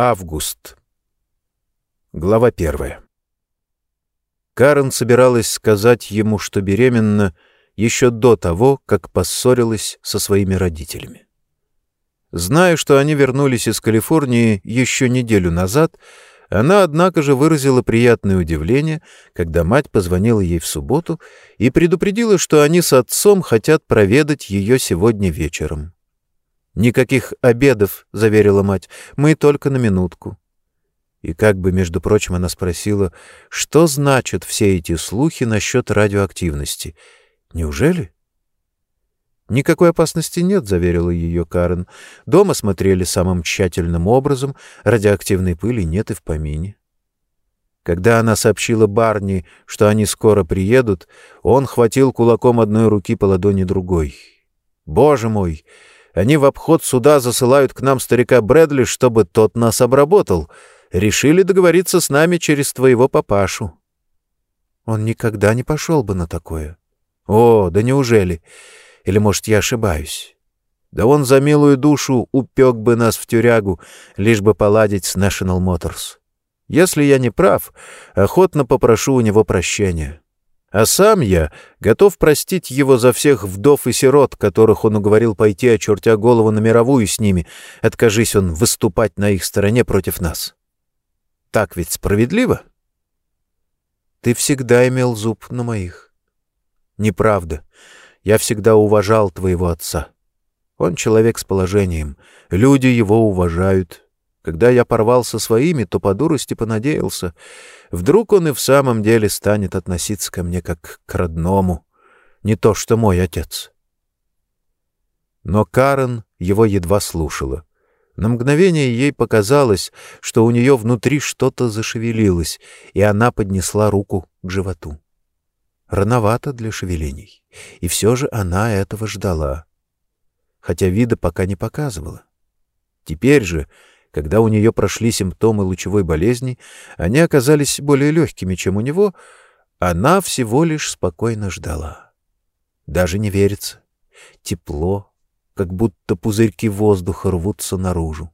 Август. Глава первая. Карен собиралась сказать ему, что беременна, еще до того, как поссорилась со своими родителями. Зная, что они вернулись из Калифорнии еще неделю назад, она, однако же, выразила приятное удивление, когда мать позвонила ей в субботу и предупредила, что они с отцом хотят проведать ее сегодня вечером. «Никаких обедов», — заверила мать, — «мы только на минутку». И как бы, между прочим, она спросила, что значат все эти слухи насчет радиоактивности. «Неужели?» «Никакой опасности нет», — заверила ее Карен. «Дома смотрели самым тщательным образом, радиоактивной пыли нет и в помине». Когда она сообщила Барни, что они скоро приедут, он хватил кулаком одной руки по ладони другой. «Боже мой! Они в обход суда засылают к нам старика Брэдли, чтобы тот нас обработал. Решили договориться с нами через твоего папашу. Он никогда не пошел бы на такое. О, да неужели? Или, может, я ошибаюсь? Да он за милую душу упек бы нас в тюрягу, лишь бы поладить с National Motors. Если я не прав, охотно попрошу у него прощения. А сам я готов простить его за всех вдов и сирот, которых он уговорил пойти, очертя голову на мировую с ними, откажись он выступать на их стороне против нас. Так ведь справедливо? Ты всегда имел зуб на моих. Неправда. Я всегда уважал твоего отца. Он человек с положением. Люди его уважают. Когда я порвал со своими, то по дурости понадеялся. Вдруг он и в самом деле станет относиться ко мне как к родному, не то что мой отец. Но Карен его едва слушала. На мгновение ей показалось, что у нее внутри что-то зашевелилось, и она поднесла руку к животу. Рановато для шевелений, и все же она этого ждала, хотя вида пока не показывала. Теперь же когда у нее прошли симптомы лучевой болезни, они оказались более легкими, чем у него, она всего лишь спокойно ждала. Даже не верится. Тепло, как будто пузырьки воздуха рвутся наружу.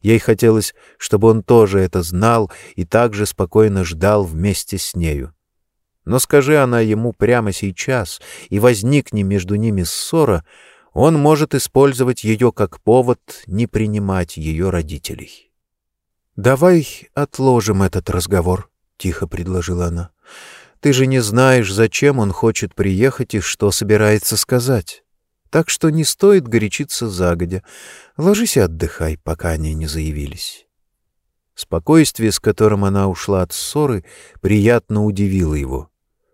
Ей хотелось, чтобы он тоже это знал и также спокойно ждал вместе с нею. Но скажи она ему прямо сейчас, и возникни между ними ссора — он может использовать ее как повод не принимать ее родителей. «Давай отложим этот разговор», — тихо предложила она. «Ты же не знаешь, зачем он хочет приехать и что собирается сказать. Так что не стоит горячиться загодя. Ложись и отдыхай, пока они не заявились». Спокойствие, с которым она ушла от ссоры, приятно удивило его.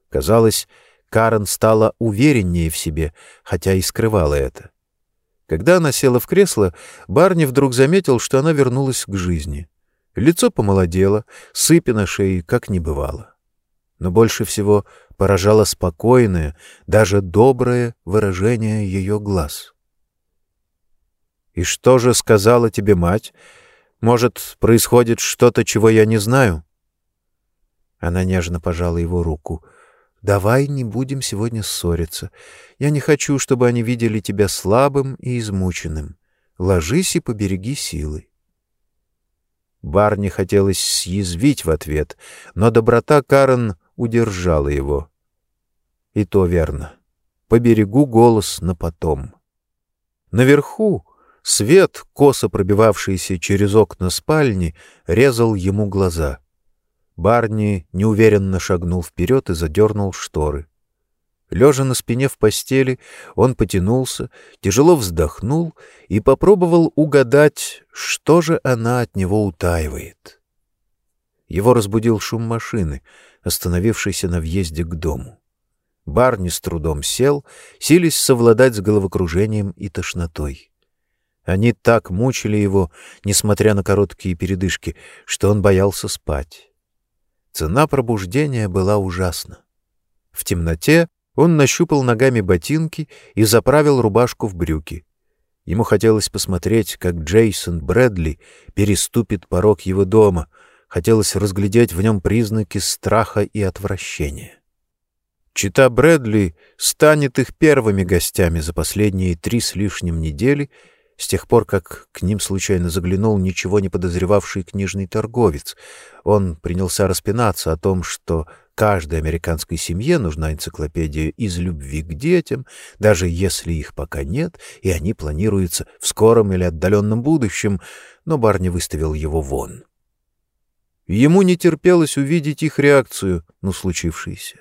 Казалось, Карен стала увереннее в себе, хотя и скрывала это. Когда она села в кресло, Барни вдруг заметил, что она вернулась к жизни. Лицо помолодело, сыпи на шее как не бывало. Но больше всего поражало спокойное, даже доброе выражение ее глаз. «И что же сказала тебе мать? Может, происходит что-то, чего я не знаю?» Она нежно пожала его руку — Давай не будем сегодня ссориться. Я не хочу, чтобы они видели тебя слабым и измученным. Ложись и побереги силы. Барни хотелось съязвить в ответ, но доброта Карен удержала его. И то верно. Поберегу голос на потом. Наверху свет, косо пробивавшийся через окна спальни, резал ему глаза — Барни неуверенно шагнул вперед и задернул шторы. Лежа на спине в постели, он потянулся, тяжело вздохнул и попробовал угадать, что же она от него утаивает. Его разбудил шум машины, остановившейся на въезде к дому. Барни с трудом сел, сились совладать с головокружением и тошнотой. Они так мучили его, несмотря на короткие передышки, что он боялся спать. Цена пробуждения была ужасна. В темноте он нащупал ногами ботинки и заправил рубашку в брюки. Ему хотелось посмотреть, как Джейсон Брэдли переступит порог его дома, хотелось разглядеть в нем признаки страха и отвращения. Чита Брэдли станет их первыми гостями за последние три с лишним недели, с тех пор, как к ним случайно заглянул ничего не подозревавший книжный торговец. Он принялся распинаться о том, что каждой американской семье нужна энциклопедия из любви к детям, даже если их пока нет, и они планируются в скором или отдаленном будущем, но Барни выставил его вон. Ему не терпелось увидеть их реакцию на случившееся.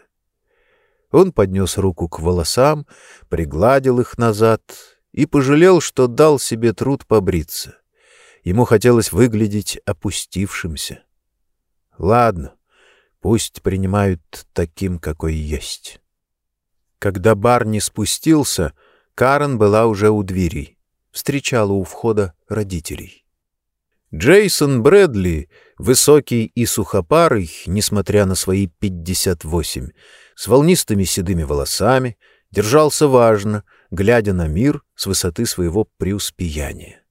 Он поднес руку к волосам, пригладил их назад и пожалел, что дал себе труд побриться. Ему хотелось выглядеть опустившимся. Ладно, пусть принимают таким, какой есть. Когда Барни спустился, Карен была уже у двери, встречала у входа родителей. Джейсон Брэдли, высокий и сухопарый, несмотря на свои пятьдесят восемь, с волнистыми седыми волосами, держался важно, глядя на мир с высоты своего преуспеяния.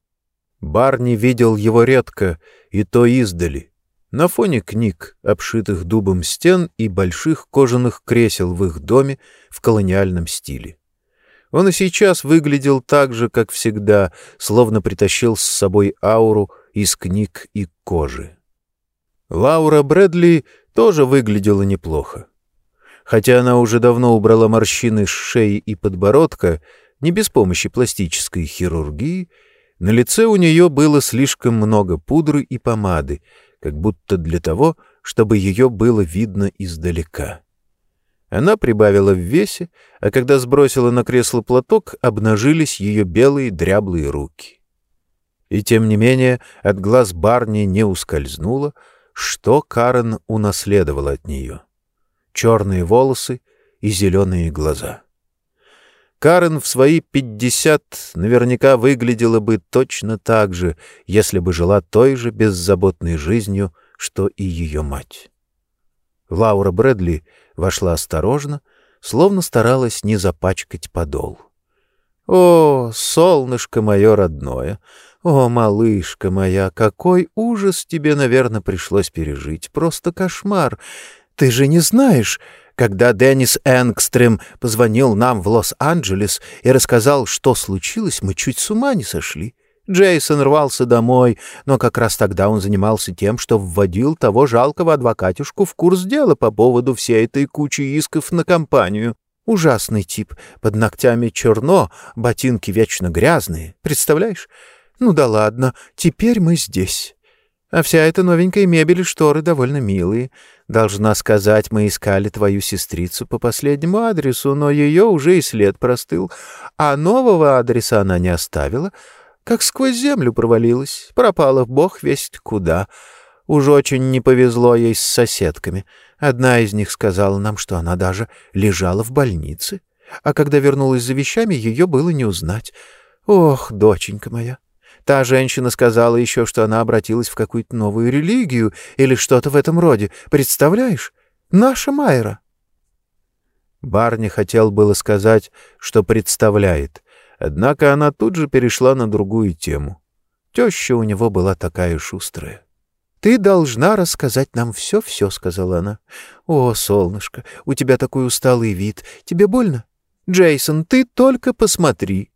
Барни видел его редко, и то издали, на фоне книг, обшитых дубом стен и больших кожаных кресел в их доме в колониальном стиле. Он и сейчас выглядел так же, как всегда, словно притащил с собой ауру — из книг и кожи. Лаура Брэдли тоже выглядела неплохо. Хотя она уже давно убрала морщины с шеи и подбородка, не без помощи пластической хирургии, на лице у нее было слишком много пудры и помады, как будто для того, чтобы ее было видно издалека. Она прибавила в весе, а когда сбросила на кресло платок, обнажились ее белые дряблые руки. И тем не менее от глаз Барни не ускользнуло, что Карен унаследовала от нее. Черные волосы и зеленые глаза. Карен в свои пятьдесят наверняка выглядела бы точно так же, если бы жила той же беззаботной жизнью, что и ее мать. Лаура Брэдли вошла осторожно, словно старалась не запачкать подол. — О, солнышко мое родное! «О, малышка моя, какой ужас тебе, наверное, пришлось пережить! Просто кошмар! Ты же не знаешь...» Когда Деннис Энгстрем позвонил нам в Лос-Анджелес и рассказал, что случилось, мы чуть с ума не сошли. Джейсон рвался домой, но как раз тогда он занимался тем, что вводил того жалкого адвокатюшку в курс дела по поводу всей этой кучи исков на компанию. Ужасный тип, под ногтями черно, ботинки вечно грязные. Представляешь? Ну да ладно, теперь мы здесь. А вся эта новенькая мебель и шторы довольно милые. Должна сказать, мы искали твою сестрицу по последнему адресу, но ее уже и след простыл. А нового адреса она не оставила, как сквозь землю провалилась, пропала в бог весть куда. Уж очень не повезло ей с соседками. Одна из них сказала нам, что она даже лежала в больнице. А когда вернулась за вещами, ее было не узнать. Ох, доченька моя! Та женщина сказала еще, что она обратилась в какую-то новую религию или что-то в этом роде. Представляешь? Наша Майра. Барни хотел было сказать, что представляет, однако она тут же перешла на другую тему. Теща у него была такая шустрая. «Ты должна рассказать нам все-все», — сказала она. «О, солнышко, у тебя такой усталый вид. Тебе больно? Джейсон, ты только посмотри».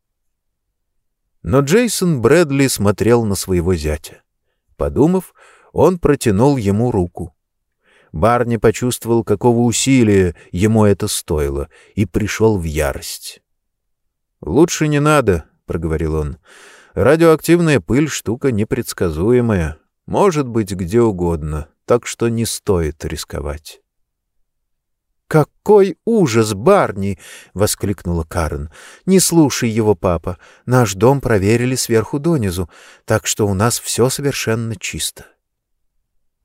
Но Джейсон Брэдли смотрел на своего зятя. Подумав, он протянул ему руку. Барни почувствовал, какого усилия ему это стоило, и пришел в ярость. «Лучше не надо», — проговорил он. «Радиоактивная пыль — штука непредсказуемая, может быть где угодно, так что не стоит рисковать». «Какой ужас, Барни!» — воскликнула Карен. «Не слушай его, папа. Наш дом проверили сверху донизу, так что у нас все совершенно чисто».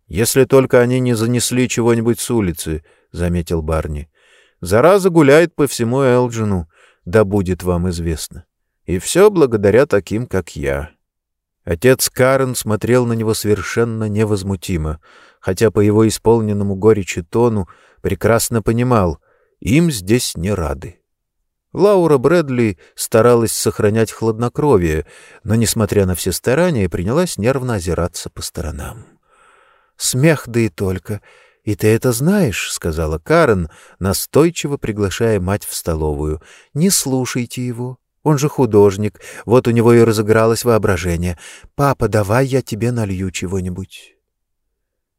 «Если только они не занесли чего-нибудь с улицы», — заметил Барни. «Зараза гуляет по всему Элджину, да будет вам известно. И все благодаря таким, как я». Отец Карен смотрел на него совершенно невозмутимо, хотя по его исполненному горечи тону прекрасно понимал, им здесь не рады. Лаура Брэдли старалась сохранять хладнокровие, но, несмотря на все старания, принялась нервно озираться по сторонам. «Смех да и только. И ты это знаешь», — сказала Карен, настойчиво приглашая мать в столовую. «Не слушайте его. Он же художник, вот у него и разыгралось воображение. Папа, давай я тебе налью чего-нибудь».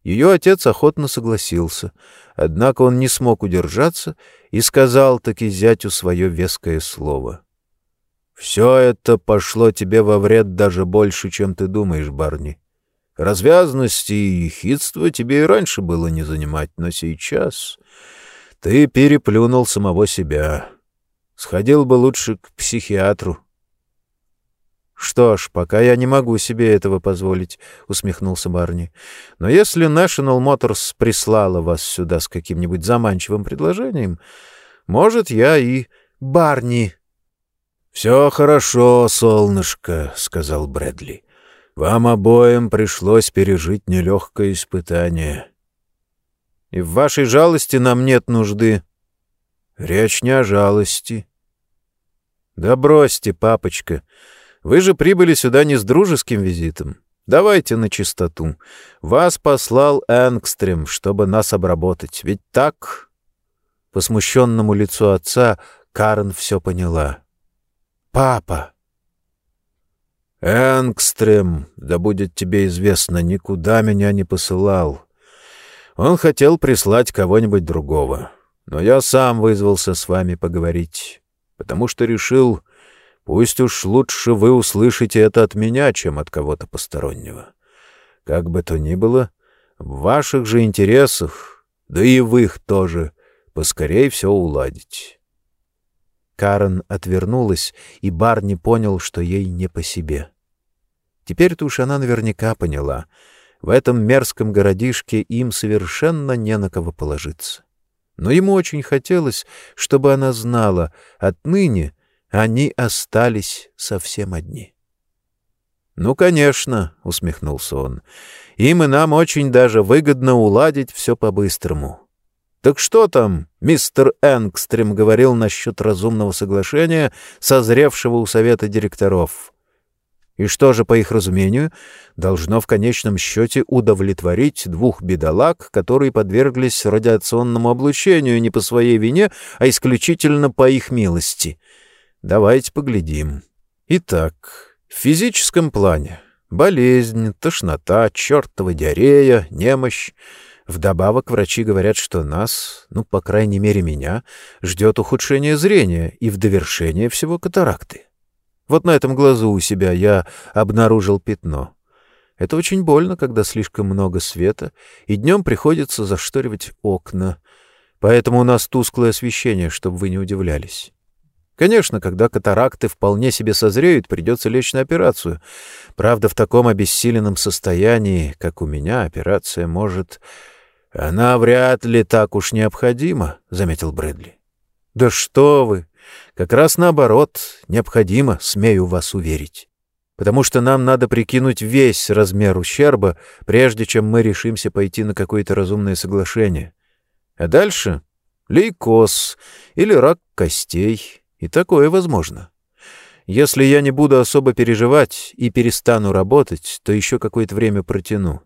Ее отец охотно согласился, однако он не смог удержаться и сказал таки зятю свое веское слово. «Все это пошло тебе во вред даже больше, чем ты думаешь, Барни. Развязности и ехидства тебе и раньше было не занимать, но сейчас ты переплюнул самого себя. Сходил бы лучше к психиатру. «Что ж, пока я не могу себе этого позволить», — усмехнулся Барни. «Но если National Motors прислала вас сюда с каким-нибудь заманчивым предложением, может, я и...» «Барни!» «Все хорошо, солнышко», — сказал Брэдли. «Вам обоим пришлось пережить нелегкое испытание». «И в вашей жалости нам нет нужды». «Речь не о жалости». «Да бросьте, папочка». Вы же прибыли сюда не с дружеским визитом. Давайте на чистоту. Вас послал Энгстрем, чтобы нас обработать. Ведь так...» По смущенному лицу отца Карен все поняла. «Папа!» «Энгстрем, да будет тебе известно, никуда меня не посылал. Он хотел прислать кого-нибудь другого, но я сам вызвался с вами поговорить, потому что решил, Пусть уж лучше вы услышите это от меня, чем от кого-то постороннего. Как бы то ни было, в ваших же интересах, да и в их тоже, поскорей все уладить. Карен отвернулась, и Барни понял, что ей не по себе. Теперь-то уж она наверняка поняла. В этом мерзком городишке им совершенно не на кого положиться. Но ему очень хотелось, чтобы она знала, отныне они остались совсем одни. «Ну, конечно», — усмехнулся он, — «им и нам очень даже выгодно уладить все по-быстрому». «Так что там?» — мистер Энгстрем говорил насчет разумного соглашения, созревшего у совета директоров. И что же, по их разумению, должно в конечном счете удовлетворить двух бедолаг, которые подверглись радиационному облучению не по своей вине, а исключительно по их милости — Давайте поглядим. Итак, в физическом плане болезнь, тошнота, чертова диарея, немощь. Вдобавок врачи говорят, что нас, ну, по крайней мере меня, ждет ухудшение зрения и в довершение всего катаракты. Вот на этом глазу у себя я обнаружил пятно. Это очень больно, когда слишком много света, и днем приходится зашторивать окна. Поэтому у нас тусклое освещение, чтобы вы не удивлялись. Конечно, когда катаракты вполне себе созреют, придется лечь на операцию. Правда, в таком обессиленном состоянии, как у меня, операция может... — Она вряд ли так уж необходима, — заметил Брэдли. — Да что вы! Как раз наоборот, необходимо, смею вас уверить. Потому что нам надо прикинуть весь размер ущерба, прежде чем мы решимся пойти на какое-то разумное соглашение. А дальше — лейкоз или рак костей, и такое возможно. Если я не буду особо переживать и перестану работать, то еще какое-то время протяну.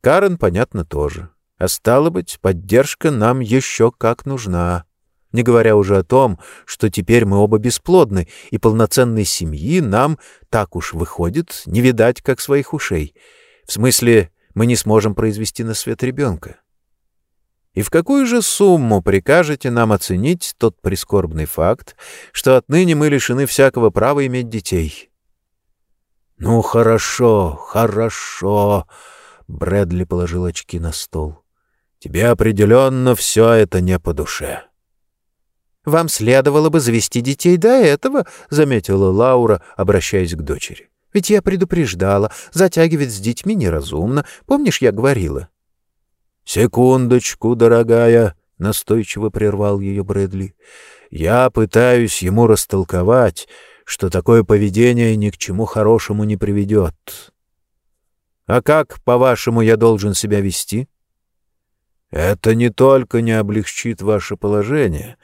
Карен, понятно, тоже. А стало быть, поддержка нам еще как нужна. Не говоря уже о том, что теперь мы оба бесплодны, и полноценной семьи нам, так уж выходит, не видать, как своих ушей. В смысле, мы не сможем произвести на свет ребенка. И в какую же сумму прикажете нам оценить тот прискорбный факт, что отныне мы лишены всякого права иметь детей? — Ну, хорошо, хорошо, — Брэдли положил очки на стол. — Тебе определенно все это не по душе. — Вам следовало бы завести детей до этого, — заметила Лаура, обращаясь к дочери. — Ведь я предупреждала, затягивать с детьми неразумно. Помнишь, я говорила? — «Секундочку, дорогая», — настойчиво прервал ее Брэдли. «Я пытаюсь ему растолковать, что такое поведение ни к чему хорошему не приведет». «А как, по-вашему, я должен себя вести?» «Это не только не облегчит ваше положение,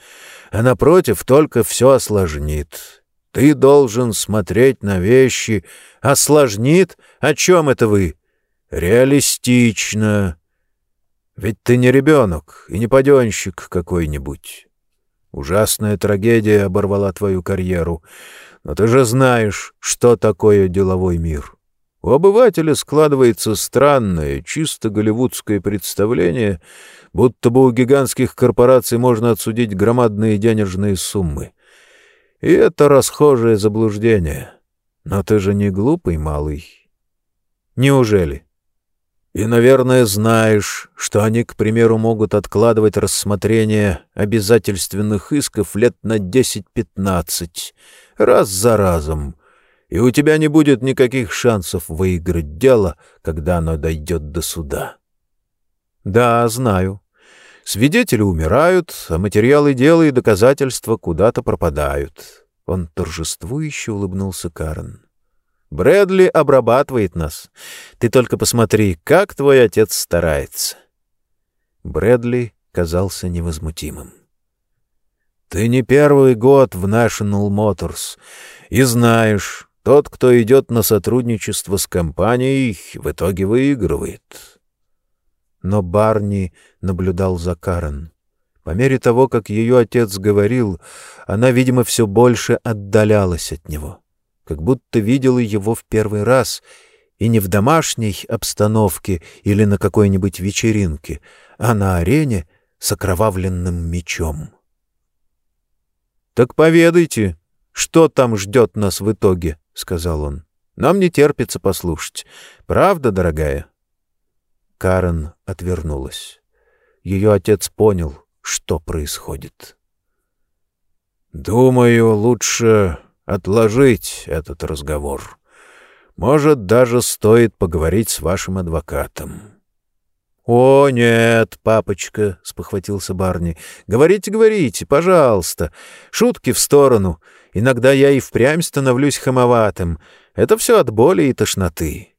а, напротив, только все осложнит. Ты должен смотреть на вещи. Осложнит? О чем это вы?» «Реалистично» Ведь ты не ребенок и не паденщик какой-нибудь. Ужасная трагедия оборвала твою карьеру. Но ты же знаешь, что такое деловой мир. У обывателя складывается странное, чисто голливудское представление, будто бы у гигантских корпораций можно отсудить громадные денежные суммы. И это расхожее заблуждение. Но ты же не глупый, малый. Неужели? И, наверное, знаешь, что они, к примеру, могут откладывать рассмотрение обязательственных исков лет на 10-15, раз за разом, и у тебя не будет никаких шансов выиграть дело, когда оно дойдет до суда. Да, знаю. Свидетели умирают, а материалы дела и доказательства куда-то пропадают. Он торжествующе улыбнулся Карен. Брэдли обрабатывает нас. Ты только посмотри, как твой отец старается. Брэдли казался невозмутимым. Ты не первый год в National Motors и знаешь, тот, кто идет на сотрудничество с компанией, в итоге выигрывает. Но Барни наблюдал за Карен. По мере того, как ее отец говорил, она, видимо, все больше отдалялась от него как будто видела его в первый раз, и не в домашней обстановке или на какой-нибудь вечеринке, а на арене с окровавленным мечом. «Так поведайте, что там ждет нас в итоге», — сказал он. «Нам не терпится послушать. Правда, дорогая?» Карен отвернулась. Ее отец понял, что происходит. «Думаю, лучше отложить этот разговор. Может, даже стоит поговорить с вашим адвокатом. — О, нет, папочка, — спохватился Барни. — Говорите, говорите, пожалуйста. Шутки в сторону. Иногда я и впрямь становлюсь хамоватым. Это все от боли и тошноты.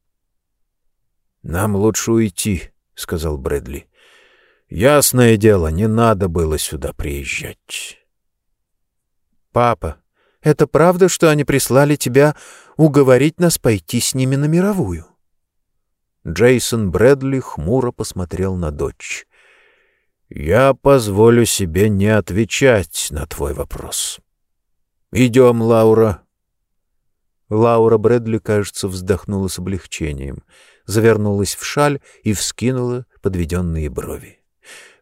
— Нам лучше уйти, — сказал Брэдли. — Ясное дело, не надо было сюда приезжать. — Папа, это правда, что они прислали тебя уговорить нас пойти с ними на мировую?» Джейсон Брэдли хмуро посмотрел на дочь. «Я позволю себе не отвечать на твой вопрос. Идем, Лаура». Лаура Брэдли, кажется, вздохнула с облегчением, завернулась в шаль и вскинула подведенные брови.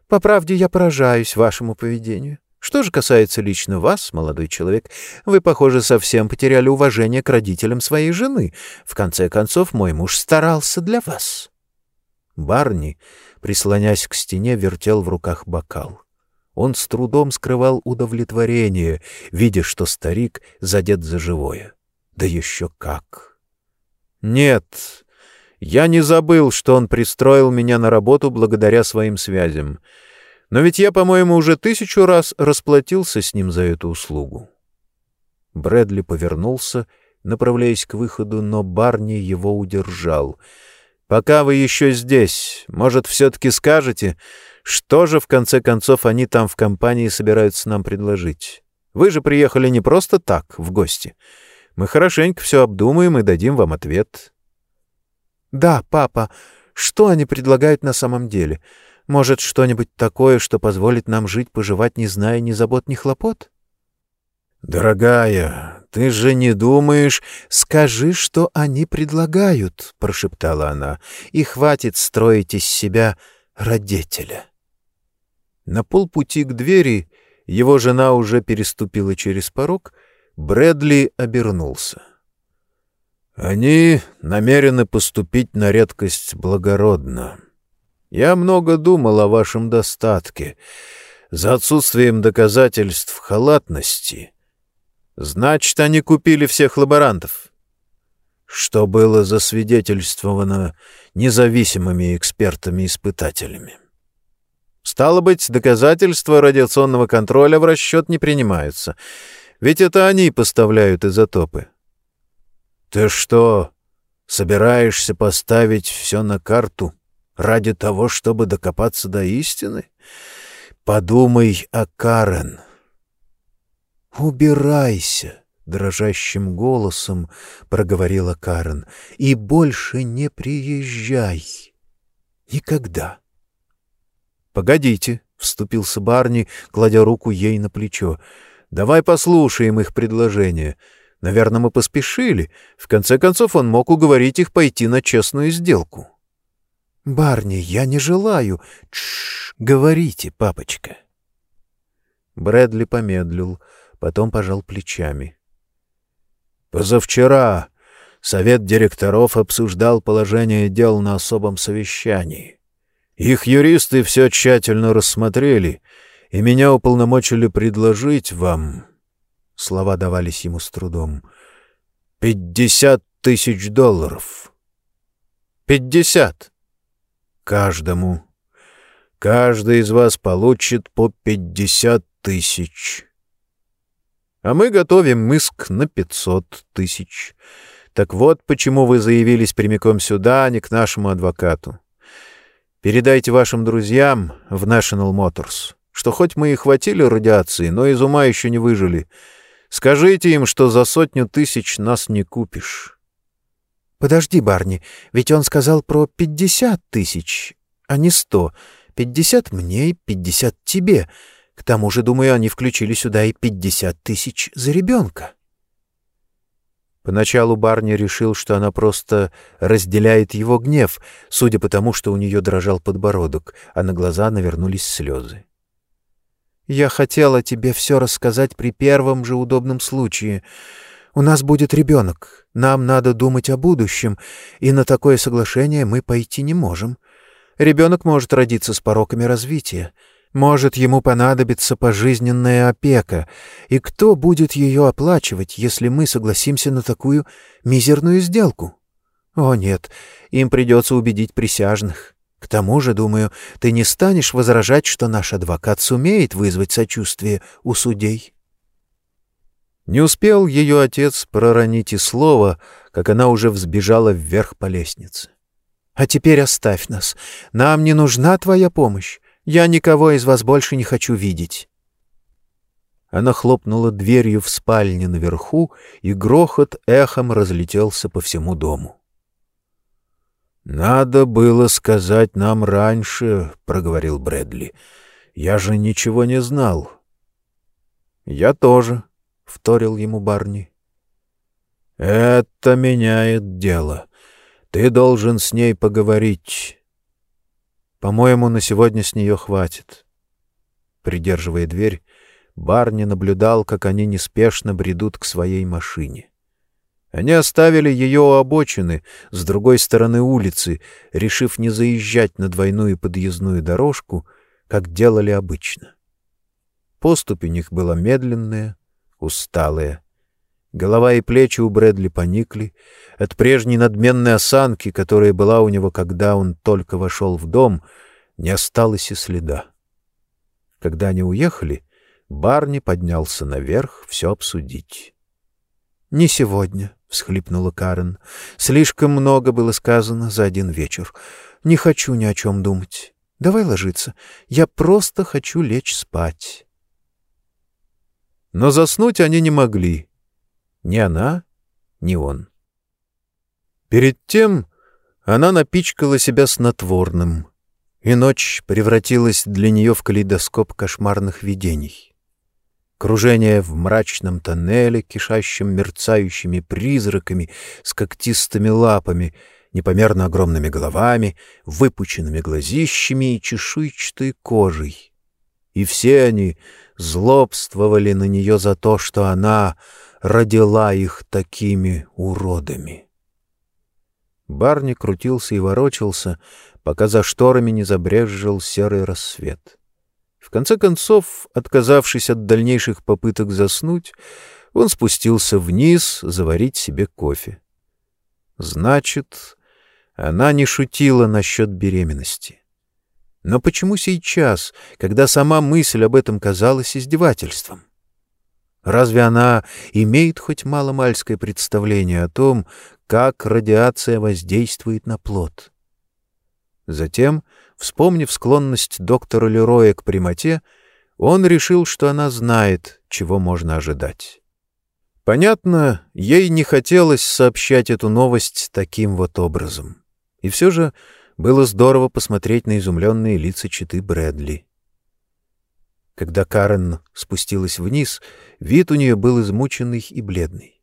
«По правде я поражаюсь вашему поведению. Что же касается лично вас, молодой человек, вы, похоже, совсем потеряли уважение к родителям своей жены. В конце концов, мой муж старался для вас. Барни, прислонясь к стене, вертел в руках бокал. Он с трудом скрывал удовлетворение, видя, что старик задет за живое. Да еще как! Нет, я не забыл, что он пристроил меня на работу благодаря своим связям. Но ведь я, по-моему, уже тысячу раз расплатился с ним за эту услугу. Брэдли повернулся, направляясь к выходу, но Барни его удержал. «Пока вы еще здесь, может, все-таки скажете, что же, в конце концов, они там в компании собираются нам предложить? Вы же приехали не просто так, в гости. Мы хорошенько все обдумаем и дадим вам ответ». «Да, папа, что они предлагают на самом деле?» Может, что-нибудь такое, что позволит нам жить-поживать, не зная ни забот, ни хлопот? «Дорогая, ты же не думаешь...» «Скажи, что они предлагают», — прошептала она, — «и хватит строить из себя родителя». На полпути к двери его жена уже переступила через порог, Брэдли обернулся. «Они намерены поступить на редкость благородно». Я много думал о вашем достатке. За отсутствием доказательств халатности. Значит, они купили всех лаборантов. Что было засвидетельствовано независимыми экспертами-испытателями. Стало быть, доказательства радиационного контроля в расчет не принимаются. Ведь это они поставляют изотопы. Ты что, собираешься поставить все на карту? — ради того, чтобы докопаться до истины? Подумай о Карен. «Убирайся!» — дрожащим голосом проговорила Карен. «И больше не приезжай! Никогда!» «Погодите!» — вступился Барни, кладя руку ей на плечо. «Давай послушаем их предложение. Наверное, мы поспешили. В конце концов, он мог уговорить их пойти на честную сделку. — Барни, я не желаю. Тш, говорите, папочка. Брэдли помедлил, потом пожал плечами. Позавчера совет директоров обсуждал положение дел на особом совещании. Их юристы все тщательно рассмотрели, и меня уполномочили предложить вам Слова давались ему с трудом. «Пятьдесят тысяч долларов!» «Пятьдесят!» «Каждому. Каждый из вас получит по пятьдесят тысяч». «А мы готовим иск на пятьсот тысяч. Так вот, почему вы заявились прямиком сюда, а не к нашему адвокату. Передайте вашим друзьям в National Motors, что хоть мы и хватили радиации, но из ума еще не выжили». Скажите им, что за сотню тысяч нас не купишь. — Подожди, Барни, ведь он сказал про пятьдесят тысяч, а не сто. Пятьдесят мне и пятьдесят тебе. К тому же, думаю, они включили сюда и пятьдесят тысяч за ребенка. Поначалу Барни решил, что она просто разделяет его гнев, судя по тому, что у нее дрожал подбородок, а на глаза навернулись слезы. Я хотела тебе все рассказать при первом же удобном случае. У нас будет ребенок. Нам надо думать о будущем, и на такое соглашение мы пойти не можем. Ребенок может родиться с пороками развития. Может, ему понадобится пожизненная опека. И кто будет ее оплачивать, если мы согласимся на такую мизерную сделку? О, нет, им придется убедить присяжных. К тому же, думаю, ты не станешь возражать, что наш адвокат сумеет вызвать сочувствие у судей. Не успел ее отец проронить и слова, как она уже взбежала вверх по лестнице. — А теперь оставь нас. Нам не нужна твоя помощь. Я никого из вас больше не хочу видеть. Она хлопнула дверью в спальне наверху, и грохот эхом разлетелся по всему дому. «Надо было сказать нам раньше», — проговорил Брэдли. «Я же ничего не знал». «Я тоже», — вторил ему Барни. «Это меняет дело. Ты должен с ней поговорить». «По-моему, на сегодня с нее хватит». Придерживая дверь, Барни наблюдал, как они неспешно бредут к своей машине. Они оставили ее у обочины, с другой стороны улицы, решив не заезжать на двойную подъездную дорожку, как делали обычно. Поступь у них была медленная, усталая. Голова и плечи у Брэдли поникли. От прежней надменной осанки, которая была у него, когда он только вошел в дом, не осталось и следа. Когда они уехали, Барни поднялся наверх все обсудить. — Не сегодня, — всхлипнула Карен. «Слишком много было сказано за один вечер. Не хочу ни о чем думать. Давай ложиться. Я просто хочу лечь спать». Но заснуть они не могли. Ни она, ни он. Перед тем она напичкала себя снотворным, и ночь превратилась для нее в калейдоскоп кошмарных видений. Кружение в мрачном тоннеле, кишащем мерцающими призраками с когтистыми лапами, непомерно огромными головами, выпученными глазищами и чешуйчатой кожей. И все они злобствовали на нее за то, что она родила их такими уродами. Барни крутился и ворочался, пока за шторами не забрезжил серый рассвет. В конце концов, отказавшись от дальнейших попыток заснуть, он спустился вниз заварить себе кофе. Значит, она не шутила насчет беременности. Но почему сейчас, когда сама мысль об этом казалась издевательством? Разве она имеет хоть маломальское представление о том, как радиация воздействует на плод? Затем Вспомнив склонность доктора Лероя к прямоте, он решил, что она знает, чего можно ожидать. Понятно, ей не хотелось сообщать эту новость таким вот образом. И все же было здорово посмотреть на изумленные лица читы Брэдли. Когда Карен спустилась вниз, вид у нее был измученный и бледный.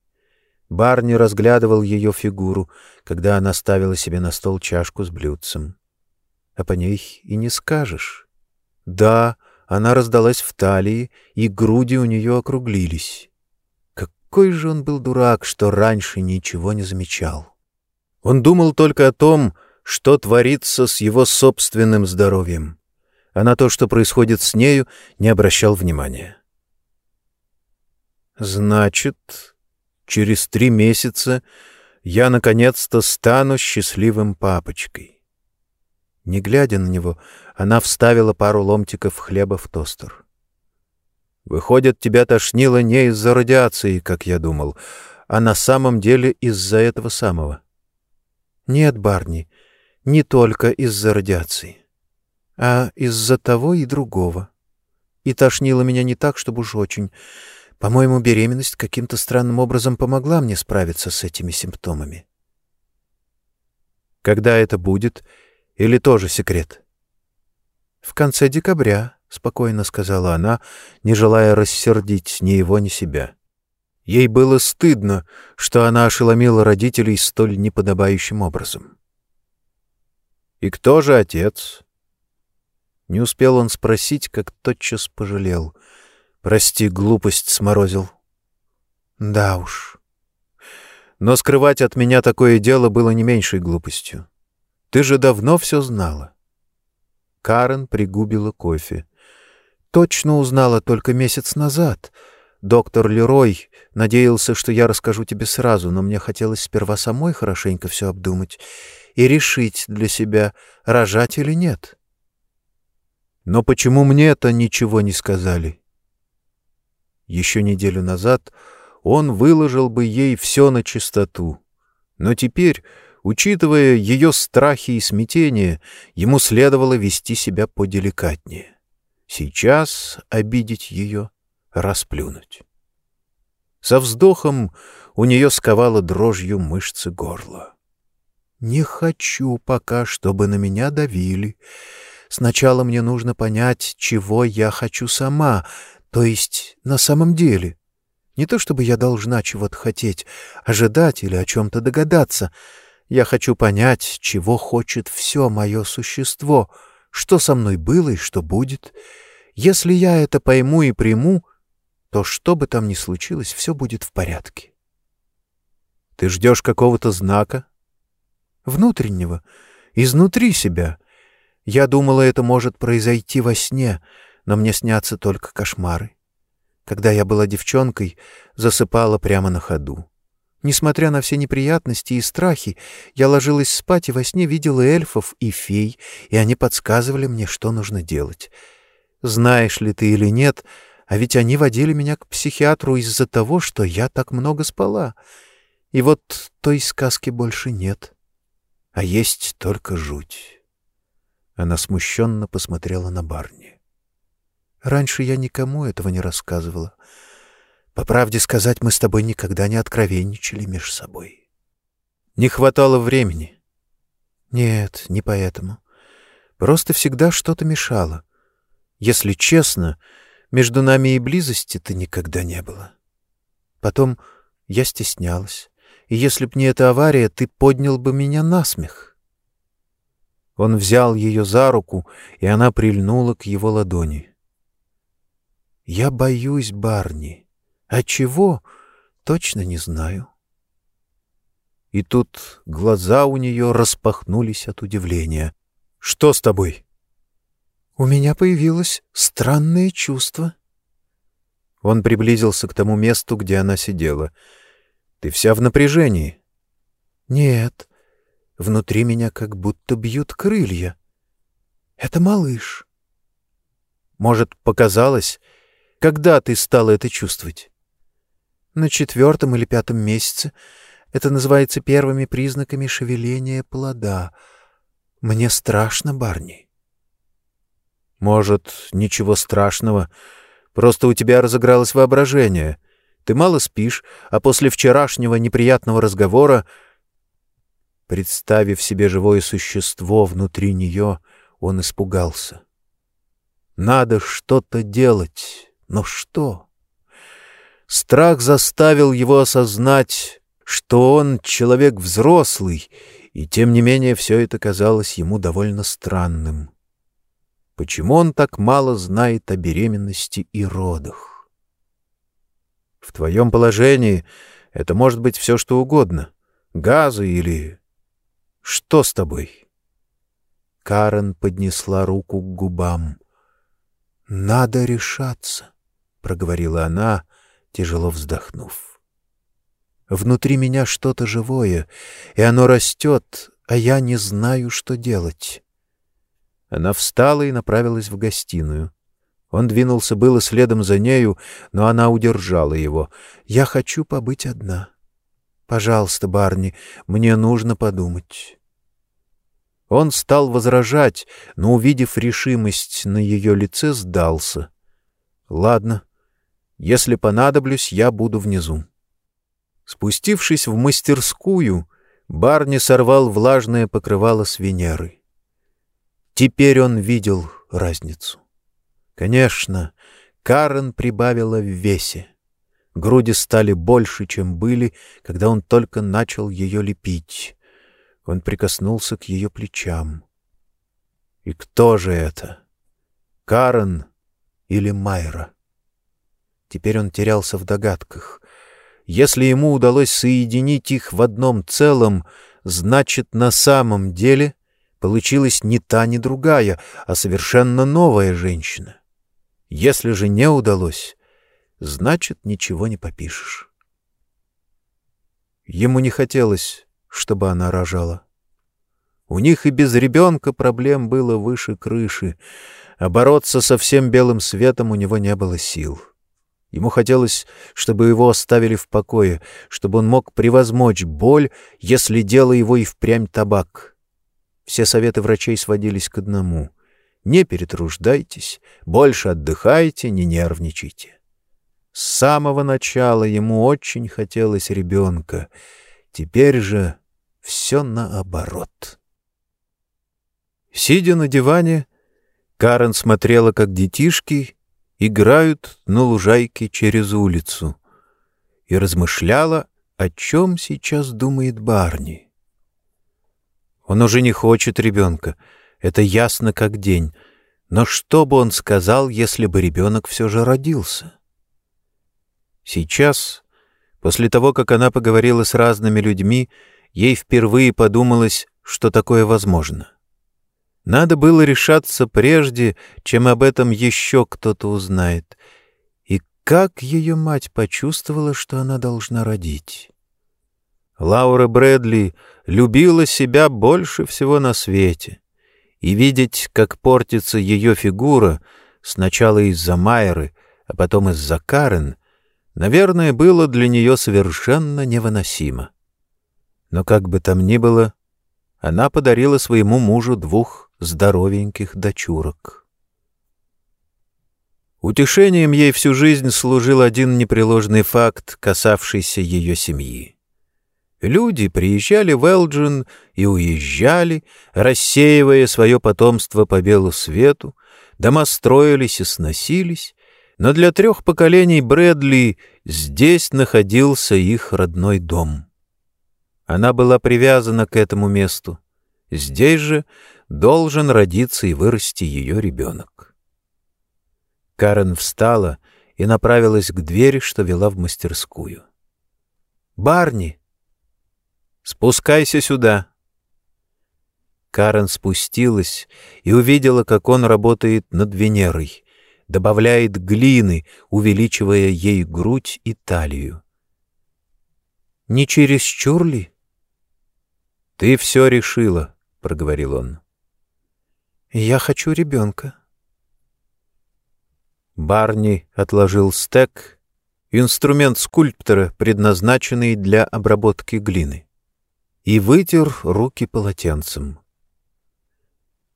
Барни разглядывал ее фигуру, когда она ставила себе на стол чашку с блюдцем. А по ней и не скажешь. Да, она раздалась в талии, и груди у нее округлились. Какой же он был дурак, что раньше ничего не замечал. Он думал только о том, что творится с его собственным здоровьем, а на то, что происходит с нею, не обращал внимания. «Значит, через три месяца я наконец-то стану счастливым папочкой». Не глядя на него, она вставила пару ломтиков хлеба в тостер. «Выходит, тебя тошнило не из-за радиации, как я думал, а на самом деле из-за этого самого». «Нет, Барни, не только из-за радиации, а из-за того и другого. И тошнило меня не так, чтобы уж очень. По-моему, беременность каким-то странным образом помогла мне справиться с этими симптомами. Когда это будет? Или тоже секрет? В конце декабря, — спокойно сказала она, не желая рассердить ни его, ни себя. Ей было стыдно, что она ошеломила родителей столь неподобающим образом. «И кто же отец?» Не успел он спросить, как тотчас пожалел. «Прости, глупость сморозил». «Да уж». Но скрывать от меня такое дело было не меньшей глупостью. Ты же давно все знала. Карен пригубила кофе. Точно узнала только месяц назад. Доктор Лерой надеялся, что я расскажу тебе сразу, но мне хотелось сперва самой хорошенько все обдумать и решить для себя, рожать или нет. Но почему мне это ничего не сказали? Еще неделю назад он выложил бы ей все на чистоту. Но теперь, учитывая ее страхи и смятение, ему следовало вести себя поделикатнее. Сейчас обидеть ее, расплюнуть. Со вздохом у нее сковало дрожью мышцы горла. Не хочу пока, чтобы на меня давили. Сначала мне нужно понять, чего я хочу сама, то есть на самом деле. Не то чтобы я должна чего-то хотеть, ожидать или о чем-то догадаться. Я хочу понять, чего хочет все мое существо, что со мной было и что будет. Если я это пойму и приму, то что бы там ни случилось, все будет в порядке. Ты ждешь какого-то знака, внутреннего, изнутри себя. Я думала, это может произойти во сне, но мне снятся только кошмары. Когда я была девчонкой, засыпала прямо на ходу. Несмотря на все неприятности и страхи, я ложилась спать и во сне видела эльфов и фей, и они подсказывали мне, что нужно делать. Знаешь ли ты или нет, а ведь они водили меня к психиатру из-за того, что я так много спала. И вот той сказки больше нет а есть только жуть. Она смущенно посмотрела на Барни. Раньше я никому этого не рассказывала. По правде сказать, мы с тобой никогда не откровенничали меж собой. Не хватало времени. Нет, не поэтому. Просто всегда что-то мешало. Если честно, между нами и близости-то никогда не было. Потом я стеснялась и если б не эта авария, ты поднял бы меня на смех. Он взял ее за руку, и она прильнула к его ладони. «Я боюсь, Барни. А чего? Точно не знаю». И тут глаза у нее распахнулись от удивления. «Что с тобой?» «У меня появилось странное чувство». Он приблизился к тому месту, где она сидела — ты вся в напряжении. Нет, внутри меня как будто бьют крылья. Это малыш. Может, показалось, когда ты стала это чувствовать? На четвертом или пятом месяце. Это называется первыми признаками шевеления плода. Мне страшно, Барни. Может, ничего страшного. Просто у тебя разыгралось воображение — ты мало спишь, а после вчерашнего неприятного разговора, представив себе живое существо внутри нее, он испугался. Надо что-то делать, но что? Страх заставил его осознать, что он человек взрослый, и тем не менее все это казалось ему довольно странным. Почему он так мало знает о беременности и родах? В твоем положении это может быть все, что угодно. Газы или... Что с тобой? Карен поднесла руку к губам. «Надо решаться», — проговорила она, тяжело вздохнув. «Внутри меня что-то живое, и оно растет, а я не знаю, что делать». Она встала и направилась в гостиную. Он двинулся было следом за нею, но она удержала его. «Я хочу побыть одна. Пожалуйста, Барни, мне нужно подумать». Он стал возражать, но, увидев решимость на ее лице, сдался. «Ладно, если понадоблюсь, я буду внизу». Спустившись в мастерскую, Барни сорвал влажное покрывало с Венеры. Теперь он видел разницу. Конечно, Карен прибавила в весе. Груди стали больше, чем были, когда он только начал ее лепить. Он прикоснулся к ее плечам. И кто же это? Карен или Майра? Теперь он терялся в догадках. Если ему удалось соединить их в одном целом, значит, на самом деле получилась не та, ни другая, а совершенно новая женщина. Если же не удалось, значит, ничего не попишешь. Ему не хотелось чтобы она рожала. У них и без ребенка проблем было выше крыши, а бороться со всем белым светом у него не было сил. Ему хотелось, чтобы его оставили в покое, чтобы он мог превозмочь боль, если дело его и впрямь табак. Все советы врачей сводились к одному — не перетруждайтесь, больше отдыхайте, не нервничайте. С самого начала ему очень хотелось ребенка — Теперь же все наоборот. Сидя на диване, Карен смотрела, как детишки играют на лужайке через улицу, и размышляла, о чем сейчас думает Барни. Он уже не хочет ребенка, это ясно как день, но что бы он сказал, если бы ребенок все же родился? Сейчас После того, как она поговорила с разными людьми, ей впервые подумалось, что такое возможно. Надо было решаться прежде, чем об этом еще кто-то узнает. И как ее мать почувствовала, что она должна родить? Лаура Брэдли любила себя больше всего на свете. И видеть, как портится ее фигура, сначала из-за Майеры, а потом из-за Карен, наверное, было для нее совершенно невыносимо. Но как бы там ни было, она подарила своему мужу двух здоровеньких дочурок. Утешением ей всю жизнь служил один непреложный факт, касавшийся ее семьи. Люди приезжали в Элджин и уезжали, рассеивая свое потомство по белу свету, дома строились и сносились, но для трех поколений Брэдли здесь находился их родной дом. Она была привязана к этому месту. Здесь же должен родиться и вырасти ее ребенок. Карен встала и направилась к двери, что вела в мастерскую. «Барни!» «Спускайся сюда!» Карен спустилась и увидела, как он работает над Венерой, добавляет глины, увеличивая ей грудь и талию. «Не чересчур ли?» «Ты все решила», — проговорил он. «Я хочу ребенка». Барни отложил стек, инструмент скульптора, предназначенный для обработки глины, и вытер руки полотенцем.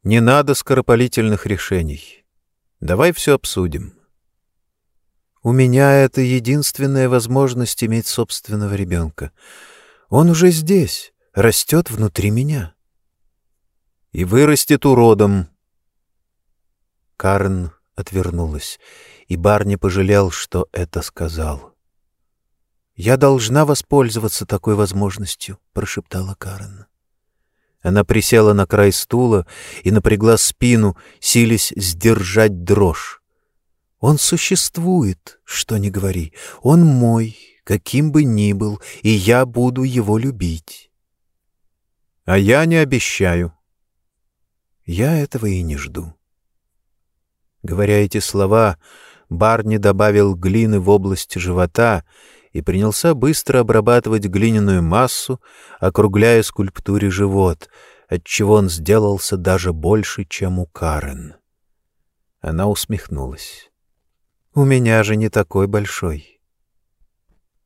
«Не надо скоропалительных решений». Давай все обсудим. У меня это единственная возможность иметь собственного ребенка. Он уже здесь, растет внутри меня. И вырастет уродом. Карн отвернулась, и Барни пожалел, что это сказал. «Я должна воспользоваться такой возможностью», — прошептала Карен. Она присела на край стула и напрягла спину, силясь сдержать дрожь. «Он существует, что ни говори. Он мой, каким бы ни был, и я буду его любить». «А я не обещаю». «Я этого и не жду». Говоря эти слова, Барни добавил глины в область живота и принялся быстро обрабатывать глиняную массу, округляя скульптуре живот, отчего он сделался даже больше, чем у Карен. Она усмехнулась. «У меня же не такой большой».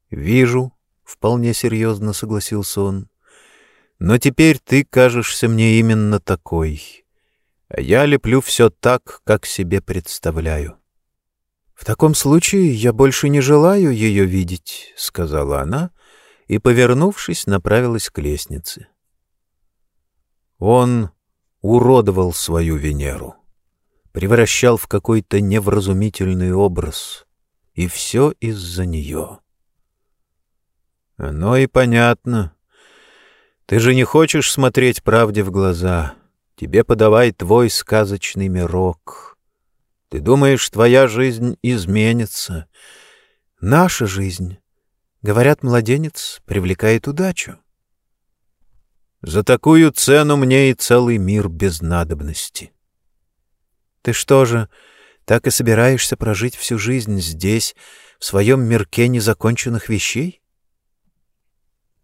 «Вижу», — вполне серьезно согласился он. «Но теперь ты кажешься мне именно такой, а я леплю все так, как себе представляю». «В таком случае я больше не желаю ее видеть», — сказала она и, повернувшись, направилась к лестнице. Он уродовал свою Венеру, превращал в какой-то невразумительный образ, и все из-за нее. Оно и понятно. Ты же не хочешь смотреть правде в глаза. Тебе подавай твой сказочный мирок. Ты думаешь, твоя жизнь изменится? Наша жизнь. Говорят, младенец привлекает удачу. За такую цену мне и целый мир без надобности. Ты что же, так и собираешься прожить всю жизнь здесь, в своем мирке незаконченных вещей?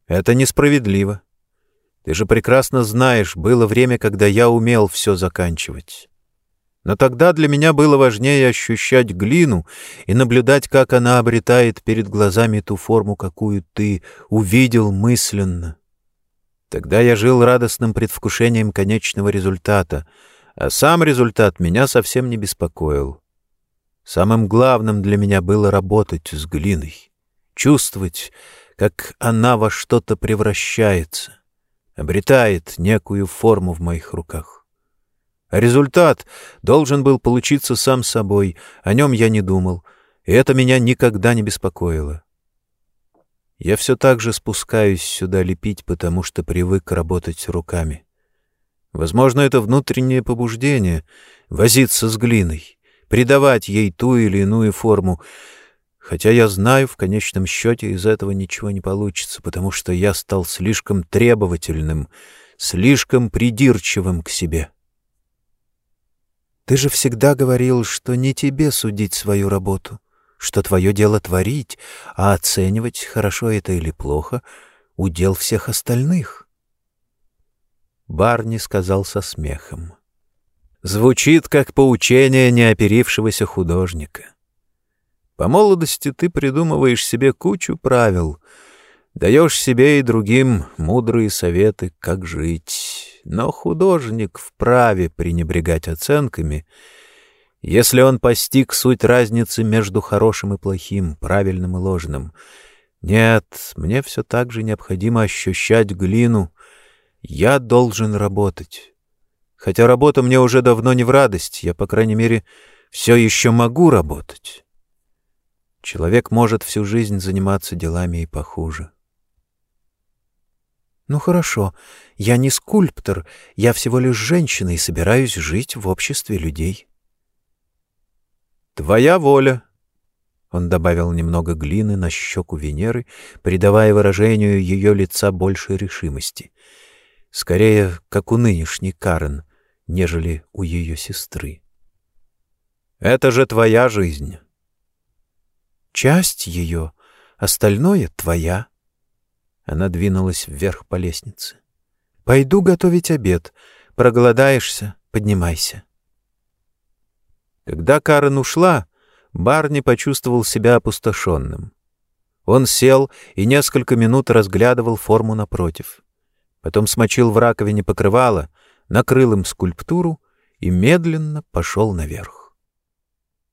Это несправедливо. Ты же прекрасно знаешь, было время, когда я умел все заканчивать. Но тогда для меня было важнее ощущать глину и наблюдать, как она обретает перед глазами ту форму, какую ты увидел мысленно. Тогда я жил радостным предвкушением конечного результата, а сам результат меня совсем не беспокоил. Самым главным для меня было работать с глиной, чувствовать, как она во что-то превращается, обретает некую форму в моих руках. Результат должен был получиться сам собой, о нем я не думал, и это меня никогда не беспокоило. Я все так же спускаюсь сюда лепить, потому что привык работать руками. Возможно, это внутреннее побуждение — возиться с глиной, придавать ей ту или иную форму, хотя я знаю, в конечном счете из этого ничего не получится, потому что я стал слишком требовательным, слишком придирчивым к себе. Ты же всегда говорил, что не тебе судить свою работу, что твое дело творить, а оценивать, хорошо это или плохо, удел всех остальных. Барни сказал со смехом. Звучит, как поучение неоперившегося художника. По молодости ты придумываешь себе кучу правил, даешь себе и другим мудрые советы, как жить но художник вправе пренебрегать оценками, если он постиг суть разницы между хорошим и плохим, правильным и ложным. Нет, мне все так же необходимо ощущать глину. Я должен работать. Хотя работа мне уже давно не в радость, я, по крайней мере, все еще могу работать. Человек может всю жизнь заниматься делами и похуже. Ну хорошо, я не скульптор, я всего лишь женщина и собираюсь жить в обществе людей. Твоя воля. Он добавил немного глины на щеку Венеры, придавая выражению ее лица больше решимости. Скорее, как у нынешней Карен, нежели у ее сестры. Это же твоя жизнь. Часть ее, остальное твоя. Она двинулась вверх по лестнице. «Пойду готовить обед. Проголодаешься — поднимайся». Когда Карен ушла, Барни почувствовал себя опустошенным. Он сел и несколько минут разглядывал форму напротив. Потом смочил в раковине покрывало, накрыл им скульптуру и медленно пошел наверх.